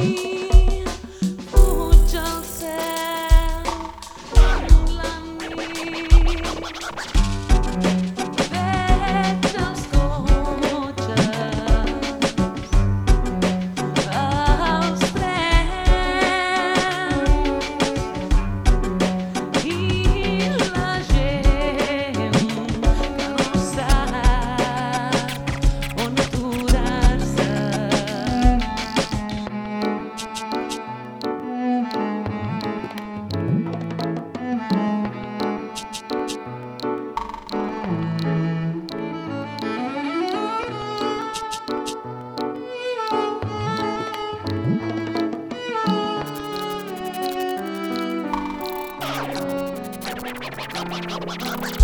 Thank you. 私。